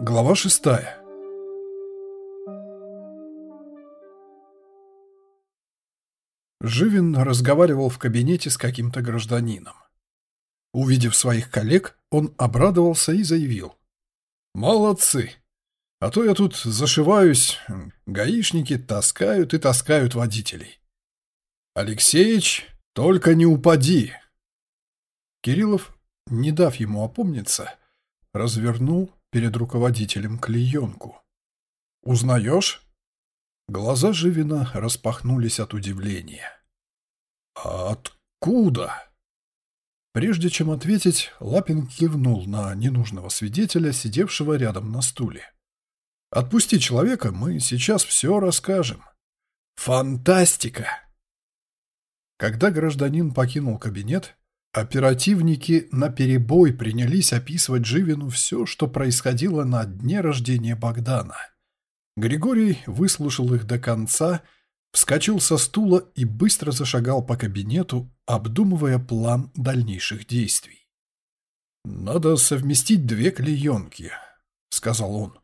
Глава шестая Живин разговаривал в кабинете с каким-то гражданином. Увидев своих коллег, он обрадовался и заявил. «Молодцы! А то я тут зашиваюсь, гаишники таскают и таскают водителей. Алексеич, только не упади!» Кириллов, не дав ему опомниться, развернул перед руководителем клеенку. «Узнаешь?» Глаза Живина распахнулись от удивления. «А откуда?» Прежде чем ответить, Лапин кивнул на ненужного свидетеля, сидевшего рядом на стуле. «Отпусти человека, мы сейчас все расскажем». «Фантастика!» Когда гражданин покинул кабинет, Оперативники наперебой принялись описывать Живину все, что происходило на дне рождения Богдана. Григорий выслушал их до конца, вскочил со стула и быстро зашагал по кабинету, обдумывая план дальнейших действий. «Надо совместить две клеенки», — сказал он.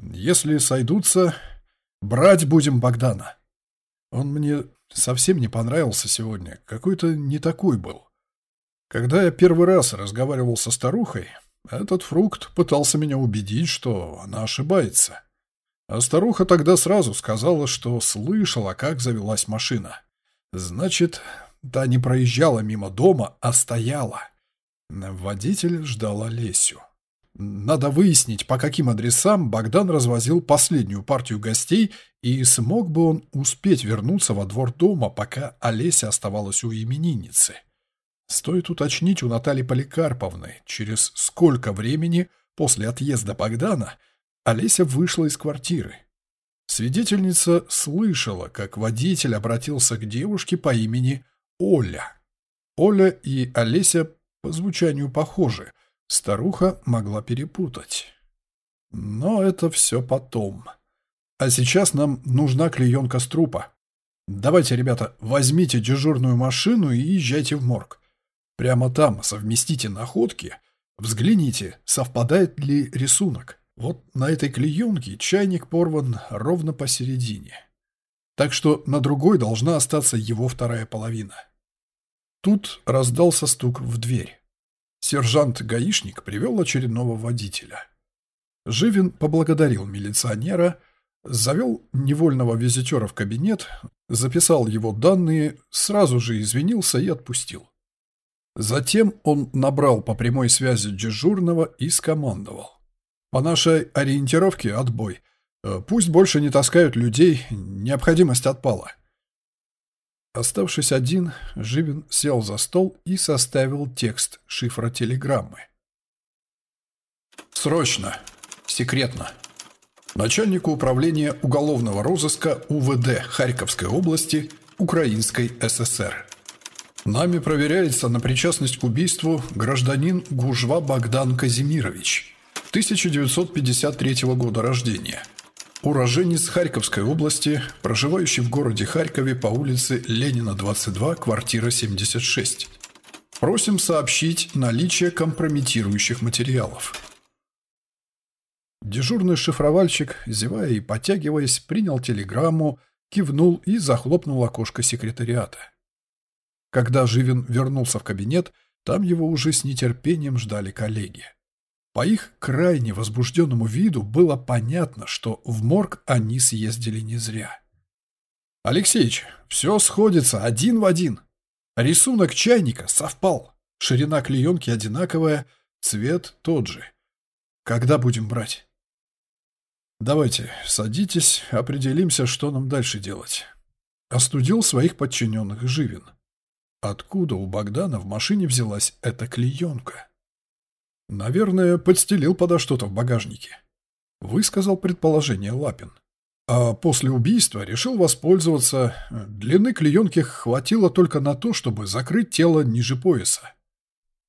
«Если сойдутся, брать будем Богдана. Он мне совсем не понравился сегодня, какой-то не такой был». Когда я первый раз разговаривал со старухой, этот фрукт пытался меня убедить, что она ошибается. А старуха тогда сразу сказала, что слышала, как завелась машина. Значит, та не проезжала мимо дома, а стояла. Водитель ждал Олесю. Надо выяснить, по каким адресам Богдан развозил последнюю партию гостей, и смог бы он успеть вернуться во двор дома, пока Олеся оставалась у именинницы. Стоит уточнить у Натальи Поликарповны, через сколько времени после отъезда Богдана Олеся вышла из квартиры. Свидетельница слышала, как водитель обратился к девушке по имени Оля. Оля и Олеся по звучанию похожи, старуха могла перепутать. Но это все потом. А сейчас нам нужна клеенка с трупа. Давайте, ребята, возьмите дежурную машину и езжайте в морг. Прямо там совместите находки, взгляните, совпадает ли рисунок. Вот на этой клеенке чайник порван ровно посередине. Так что на другой должна остаться его вторая половина. Тут раздался стук в дверь. Сержант-гаишник привел очередного водителя. Живин поблагодарил милиционера, завел невольного визитера в кабинет, записал его данные, сразу же извинился и отпустил. Затем он набрал по прямой связи дежурного и скомандовал. «По нашей ориентировке отбой. Э, пусть больше не таскают людей, необходимость отпала». Оставшись один, Живин сел за стол и составил текст шифра телеграммы. «Срочно! Секретно! Начальнику управления уголовного розыска УВД Харьковской области Украинской ССР». Нами проверяется на причастность к убийству гражданин Гужва Богдан Казимирович, 1953 года рождения. Уроженец Харьковской области, проживающий в городе Харькове по улице Ленина, 22, квартира 76. Просим сообщить наличие компрометирующих материалов. Дежурный шифровальщик, зевая и потягиваясь, принял телеграмму, кивнул и захлопнул окошко секретариата. Когда Живин вернулся в кабинет, там его уже с нетерпением ждали коллеги. По их крайне возбужденному виду было понятно, что в морг они съездили не зря. «Алексеич, все сходится один в один. Рисунок чайника совпал. Ширина клеенки одинаковая, цвет тот же. Когда будем брать?» «Давайте, садитесь, определимся, что нам дальше делать». Остудил своих подчиненных Живин. Откуда у Богдана в машине взялась эта клеенка? Наверное, подстелил подо что-то в багажнике. Высказал предположение Лапин. А после убийства решил воспользоваться. Длины клеенки хватило только на то, чтобы закрыть тело ниже пояса.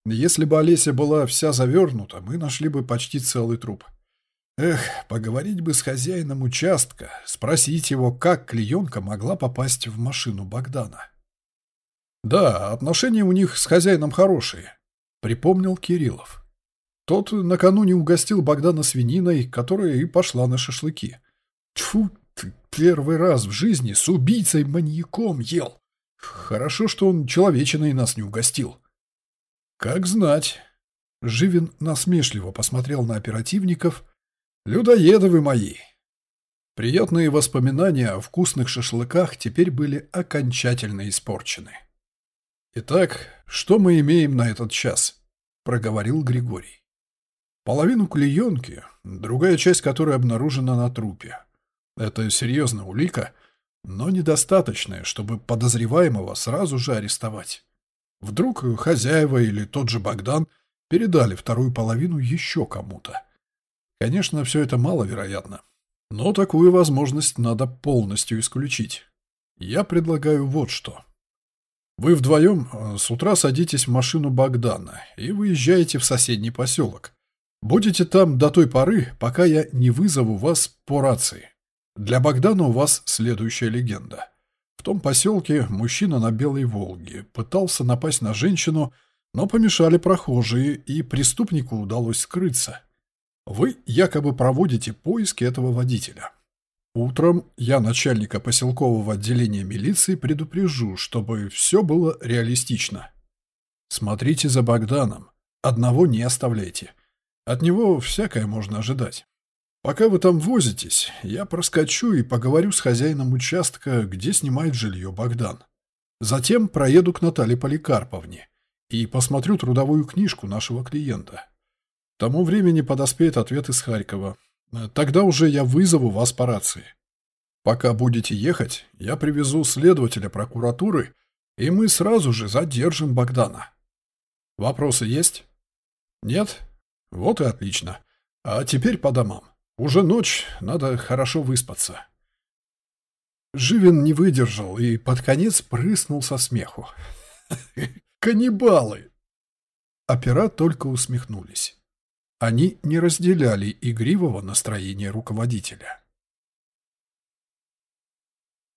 Если бы Олеся была вся завернута, мы нашли бы почти целый труп. Эх, поговорить бы с хозяином участка, спросить его, как клеенка могла попасть в машину Богдана. «Да, отношения у них с хозяином хорошие», — припомнил Кириллов. Тот накануне угостил Богдана свининой, которая и пошла на шашлыки. Тьфу, ты первый раз в жизни с убийцей-маньяком ел. Хорошо, что он человечиной нас не угостил. Как знать. Живин насмешливо посмотрел на оперативников. Людоеды вы мои. Приятные воспоминания о вкусных шашлыках теперь были окончательно испорчены. «Итак, что мы имеем на этот час?» – проговорил Григорий. «Половину клеенки, другая часть которой обнаружена на трупе. Это серьезная улика, но недостаточная, чтобы подозреваемого сразу же арестовать. Вдруг хозяева или тот же Богдан передали вторую половину еще кому-то. Конечно, все это маловероятно, но такую возможность надо полностью исключить. Я предлагаю вот что. Вы вдвоем э, с утра садитесь в машину Богдана и выезжаете в соседний поселок. Будете там до той поры, пока я не вызову вас по рации. Для Богдана у вас следующая легенда. В том поселке мужчина на Белой Волге пытался напасть на женщину, но помешали прохожие, и преступнику удалось скрыться. Вы якобы проводите поиски этого водителя. Утром я начальника поселкового отделения милиции предупрежу, чтобы все было реалистично. Смотрите за Богданом. Одного не оставляйте. От него всякое можно ожидать. Пока вы там возитесь, я проскочу и поговорю с хозяином участка, где снимает жилье Богдан. Затем проеду к Наталье Поликарповне и посмотрю трудовую книжку нашего клиента. К тому времени подоспеет ответ из Харькова, Тогда уже я вызову вас по рации. Пока будете ехать, я привезу следователя прокуратуры, и мы сразу же задержим Богдана. Вопросы есть? Нет? Вот и отлично. А теперь по домам. Уже ночь, надо хорошо выспаться. Живин не выдержал и под конец прыснул со смеху. «Каннибалы!» Опера только усмехнулись. Они не разделяли игривого настроения руководителя.